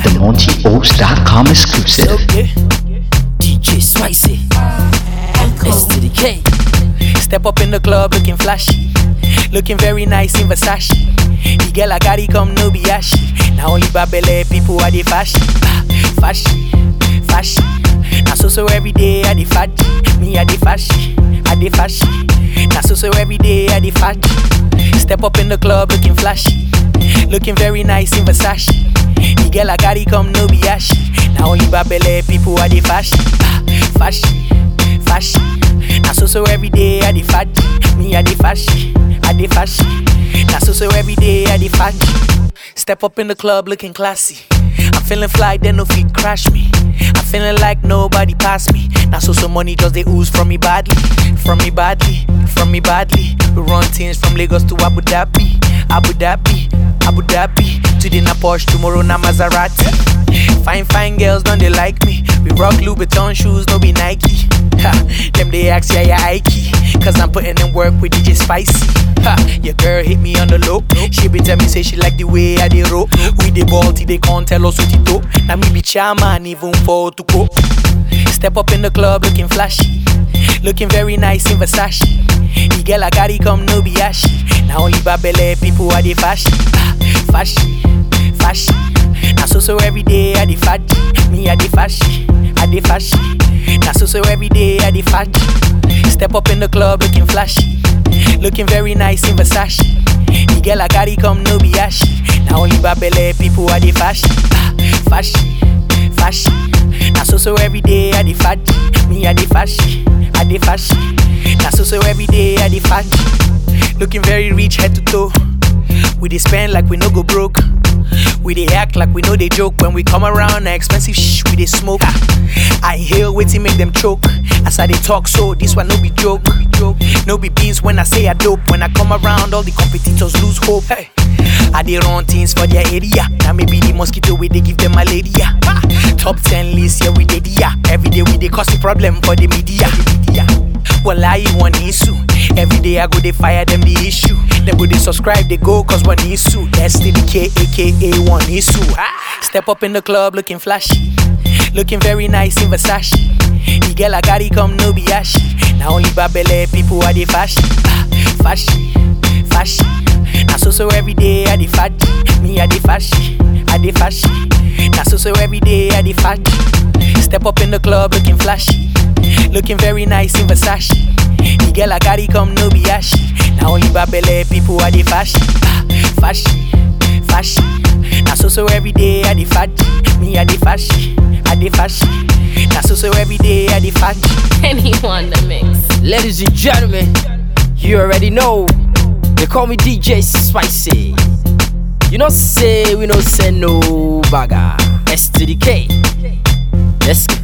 The MontyOaks.com exclusive. Okay. DJ Spicy. S to the K. Step up in the club looking flashy. Looking very nice in Versace. The girl I got it come no be ashy. Now only Babele people are the fashion. Ah, Fashion, fashion. Now so so every day I the faji. Me I the fashion, I the fashion. Now so so every day I the faji. Step up in the club looking flashy. Looking very nice in Versace. The girl I it come no be ashy. Now only Babele people are the fashion. Ah, Fashion, fashion. Now so so every day I the faji. Me I the fashion, I the fashion. Now so so every day I the faji. Step up in the club looking classy. I'm feeling fly, then no feet crash me. I'm feeling like nobody passed me. Now so so money just they ooze from me badly, from me badly, from me badly. We run things from Lagos to Abu Dhabi, Abu Dhabi, Abu Dhabi. Today na Porsche, tomorrow na Maserati. Fine fine girls don't they like me? We rock Louboutin shoes, no be Nike. Ha, them they ask yeah yeah Ike, cause I'm putting in work with DJ Spicy. Ha, your girl hit me on the low. She be tell me say she like the way I dey roll. We the ball till they can't tell us what it do. Now me be chairman even for to go. Step up in the club looking flashy, looking very nice in Versace. The girl I got come no be ashy. Now only Babele people are the fashion, Ah, fashion, fashion. Now so so every day I the faji, me I the fashion, I the fashion. Now so so every day I the faji. Step up in the club looking flashy, looking very nice in Versace. The girl I it come no be ashy. Now only Babele people are the fashion, Ah, fashion, fashion. Now so so every day I the faji, me I the fashion, I the fashion. Now so so every day I the faji, looking very rich head to toe. We dey spend like we no go broke. We they act like we know they joke when we come around. Expensive shh we they smoke. I inhale waiting make them choke. As I they talk so this one no be joke. No be beans when I say I dope. When I come around all the competitors lose hope. Hey. I dey run things for their area. Now maybe the mosquito way they give them malaria. Top 10 list, yeah, we did, yeah. Every day we dey cause a problem for the media. media. Well, I one issue. Every day I go they fire them the issue. Them go they subscribe, they go cause one issue. That's the K aka one issue. Ah, Step up in the club looking flashy. Looking very nice in Versace. The girl I got it come no be ashy. Now only Babele people are the fashion. Ah, fashion, fashion. Now so so every day I the faji. Me I the fashion, I the fashion. Now so so every day I the faji. Step up in the club looking flashy. Looking very nice in Versace. The girl I got it come no be ashy. Now only Babele people are the fashion. Ah, fashion, fashion. Now so so every day I the faji. Me I the fashion, I the fashion. Now so so every day I the faji. Anyone that mix. Ladies and gentlemen, you already know. They call me DJ Spicy. You know, say we no say no bagger. S to the K. Let's go.